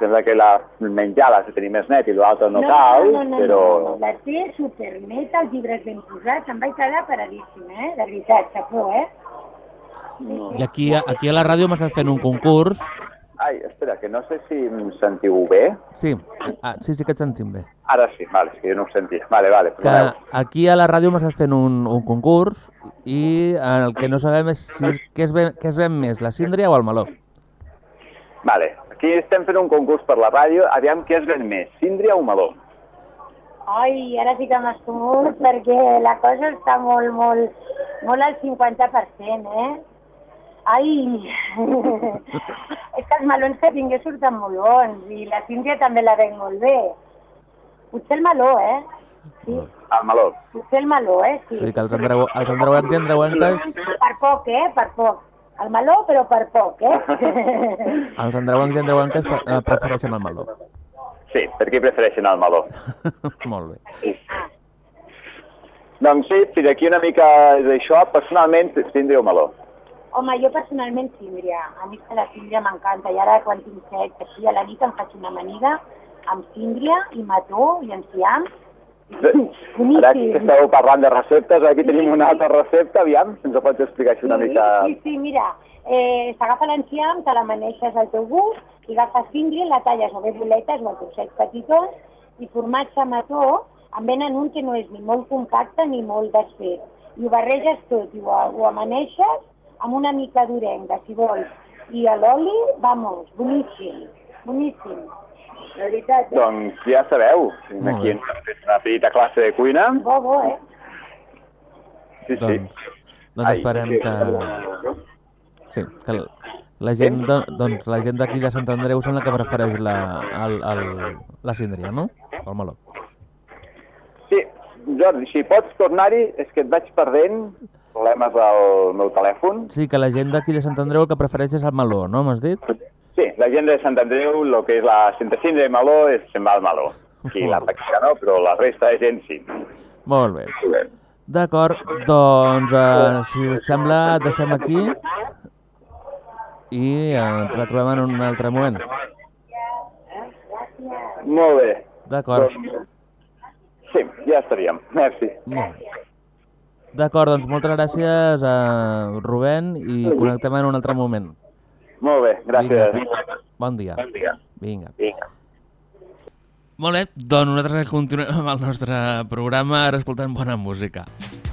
Sembla que la menjar l'has de tenir més net i l'altre no, cal, no, no, però... no, no, la té superneta, els llibres ben posats, em vaig quedar paradíssim, eh? De veritat, xapó, eh? I aquí, aquí a la ràdio hem estat fent un concurs. Ai, espera, que no sé si em sentiu bé. Sí, ah, sí, sí que et sentim bé. Ara sí, vale, és que jo no ho sentia. Vale, vale, Que perdoneu. aquí a la ràdio hem estat fent un, un concurs i el que no sabem és si què, es ven, què es ven més, la síndria o el meló. Vale, aquí estem fent un concurs per la ràdio, aviam què es ven més, síndria o meló? Ai, ara sí que m'has comut perquè la cosa està molt, molt, molt al 50%, eh? Ai, és que els melons que tingué surten molt bons i la síndria també la venc molt bé. Potser el meló, eh? Sí, El meló. potser el meló, eh? O sigui que els, andreu, els andreuencs i andreuenques, Per poc, eh? Per poc. El meló, però per poc, eh? els andreuencs i andreuenques eh, prefereixen el meló. Sí, per qui prefereixen el meló? Molt bé. Doncs sí, fins aquí una mica és això. Personalment, o meló. Home, jo personalment síndria. A mi que la síndria m'encanta. I ara, quan tinc set, aquí a la nit em faig una amanida amb síndria i mató i enciam. Ara que esteu parlant de receptes, aquí tenim una altra recepta, aviam, ens ho pots explicar així una mica... Sí, sí, mira, eh, s'agafa l'enciam, te l'amaneixes al teu gust, i agafes síndria, la talles o bé boletes o trossets petitons, i formatge mató, en venen un que no és ni molt compacte ni molt desfet. I ho barreges tot i ho, ho amaneixes amb una mica d'orenga, si vols. I a l'oli, vamos, boníssim, boníssim. La veritat, eh? Doncs ja sabeu, aquí ens hem fet una petita classe de cuina. Bo, bo, eh? Sí, sí. Doncs, doncs esperem sí. que... Sí, que la gent, do- doncs, la gent d'aquí de Sant Andreu sembla que prefereix la, el, el, la síndria, no? El meló. Sí, Jordi, si pots tornar-hi, és que et vaig perdent problemes al meu telèfon. Sí, que la gent d'aquí de Sant Andreu el que prefereix és el meló, no? M'has dit? Sí, la gent de Sant Andreu, el que és la i meló, és se'n va al meló. Sí, la pràctica no, però la resta de gent sí. Molt bé. D'acord, doncs, eh, si us sembla, deixem aquí i eh, ens retrobem en un altre moment. Molt bé. D'acord. Doncs, sí, ja estaríem. Merci. Molt bé. D'acord, doncs moltes gràcies a Rubén i connectem en un altre moment. Molt bé, gràcies. Vinga, bon dia. Bon dia. Vinga. Vinga. Molt bé, doncs nosaltres continuem amb el nostre programa ara escoltant bona música. Tanta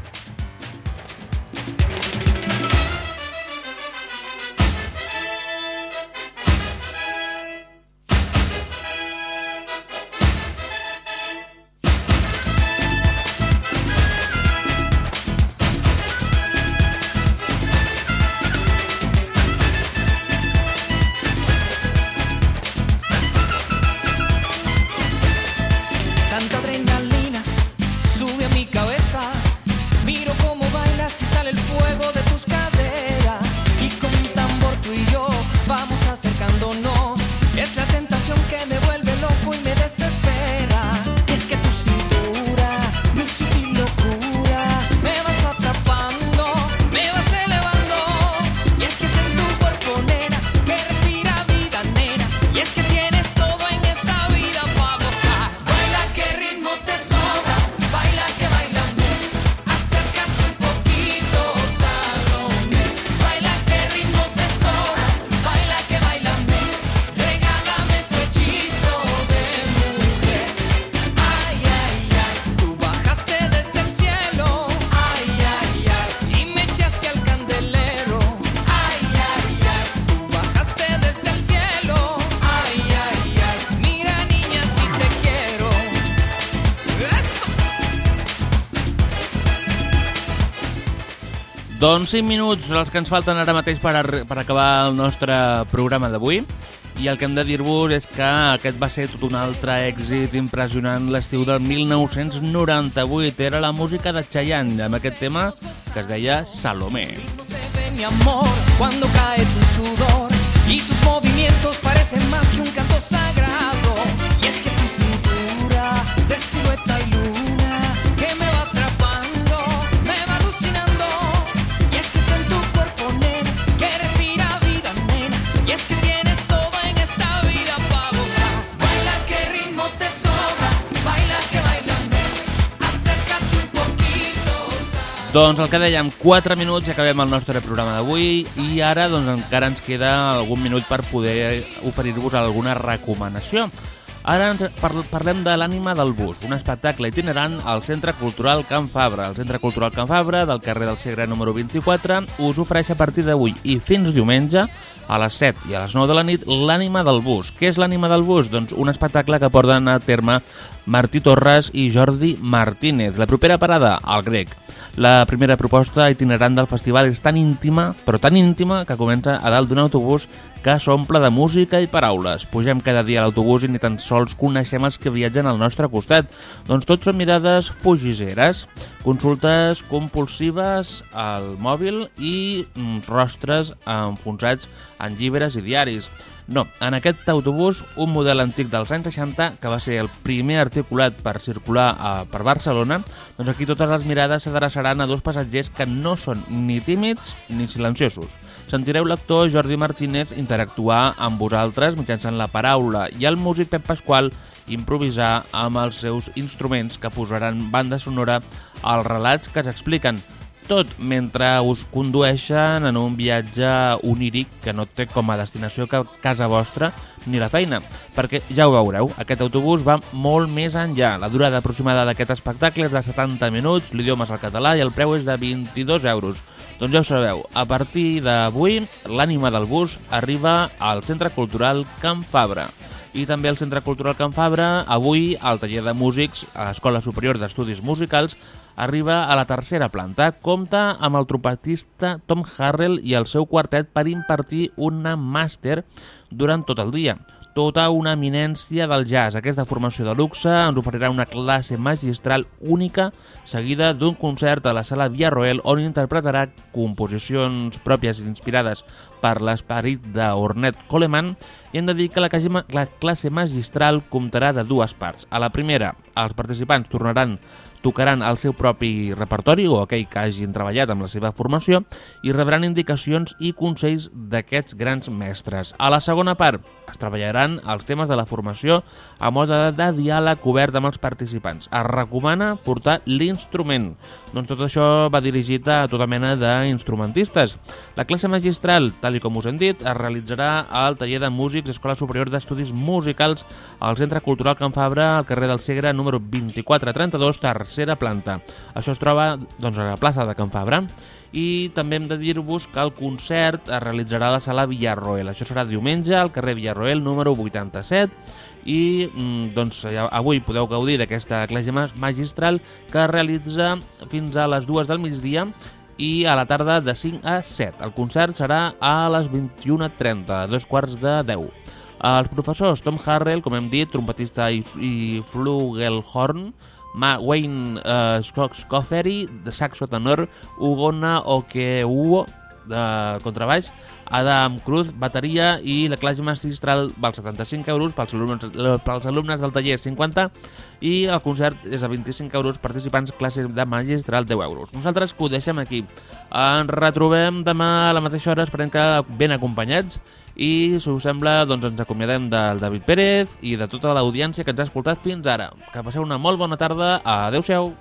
Doncs 5 minuts els que ens falten ara mateix per, arri- per acabar el nostre programa d'avui. I el que hem de dir-vos és que aquest va ser tot un altre èxit impressionant l'estiu del 1998. Era la música de Chayanne, amb aquest tema que es deia Salomé. mi amor cuando cae tu sudor y tus movimientos parecen más que un canto sagrado. Doncs el que dèiem, 4 minuts i acabem el nostre programa d'avui i ara doncs, encara ens queda algun minut per poder oferir-vos alguna recomanació. Ara ens par parlem de l'ànima del bus, un espectacle itinerant al Centre Cultural Can Fabra. El Centre Cultural Can Fabra, del carrer del Segre número 24, us ofereix a partir d'avui i fins diumenge, a les 7 i a les 9 de la nit, l'ànima del bus. Què és l'ànima del bus? Doncs un espectacle que porten a terme Martí Torres i Jordi Martínez. La propera parada, al grec. La primera proposta itinerant del festival és tan íntima, però tan íntima, que comença a dalt d'un autobús que s'omple de música i paraules. Pugem cada dia a l'autobús i ni tan sols coneixem els que viatgen al nostre costat. Doncs tot són mirades fugiseres, consultes compulsives al mòbil i mm, rostres enfonsats en llibres i diaris. No, en aquest autobús, un model antic dels anys 60, que va ser el primer articulat per circular a, per Barcelona, doncs aquí totes les mirades s'adreçaran a dos passatgers que no són ni tímids ni silenciosos. Sentireu l'actor Jordi Martínez interactuar amb vosaltres mitjançant la paraula i el músic Pep Pasqual improvisar amb els seus instruments que posaran banda sonora als relats que s'expliquen tot mentre us condueixen en un viatge oníric que no té com a destinació que casa vostra ni la feina, perquè ja ho veureu, aquest autobús va molt més enllà. La durada aproximada d'aquest espectacle és de 70 minuts, l'idioma és el català i el preu és de 22 euros. Doncs ja ho sabeu, a partir d'avui l'ànima del bus arriba al Centre Cultural Can Fabra i també al Centre Cultural Can Fabra, avui al taller de músics a l'Escola Superior d'Estudis Musicals arriba a la tercera planta. Compta amb el trompetista Tom Harrell i el seu quartet per impartir una màster durant tot el dia. Tota una eminència del jazz. Aquesta formació de luxe ens oferirà una classe magistral única seguida d'un concert a la sala Villarroel on interpretarà composicions pròpies inspirades per l'esperit d'Ornette Coleman i hem de dir que la, la classe magistral comptarà de dues parts. A la primera, els participants tornaran tocaran el seu propi repertori o aquell que hagin treballat amb la seva formació i rebran indicacions i consells d'aquests grans mestres. A la segona part es treballaran els temes de la formació a mode de diàleg obert amb els participants. Es recomana portar l'instrument. Doncs tot això va dirigit a tota mena d'instrumentistes. La classe magistral, tal com us hem dit, es realitzarà al taller de músics Escola Superior d'Estudis Musicals al Centre Cultural Can Fabra, al carrer del Segre, número 2432, tercera planta. Això es troba doncs, a la plaça de Can Fabra. I també hem de dir-vos que el concert es realitzarà a la sala Villarroel. Això serà diumenge al carrer Villarroel, número 87, i mm, doncs, avui podeu gaudir d'aquesta classe ma- magistral que es realitza fins a les 2 del migdia i a la tarda de 5 a 7. El concert serà a les 21.30, a dos quarts de 10. Els professors Tom Harrell, com hem dit, trompetista i, i flugelhorn, Ma Wayne uh, Scoffery, de saxo tenor, Ugona Okeuo, de contrabaix, Adam Cruz, bateria i la classe magistral val 75 euros pels alumnes, pels alumnes del taller 50 i el concert és a 25 euros participants classe de magistral 10 euros. Nosaltres que ho deixem aquí. Ens retrobem demà a la mateixa hora, esperem que ben acompanyats i si us sembla doncs ens acomiadem del David Pérez i de tota l'audiència que ens ha escoltat fins ara. Que passeu una molt bona tarda. Adéu-siau.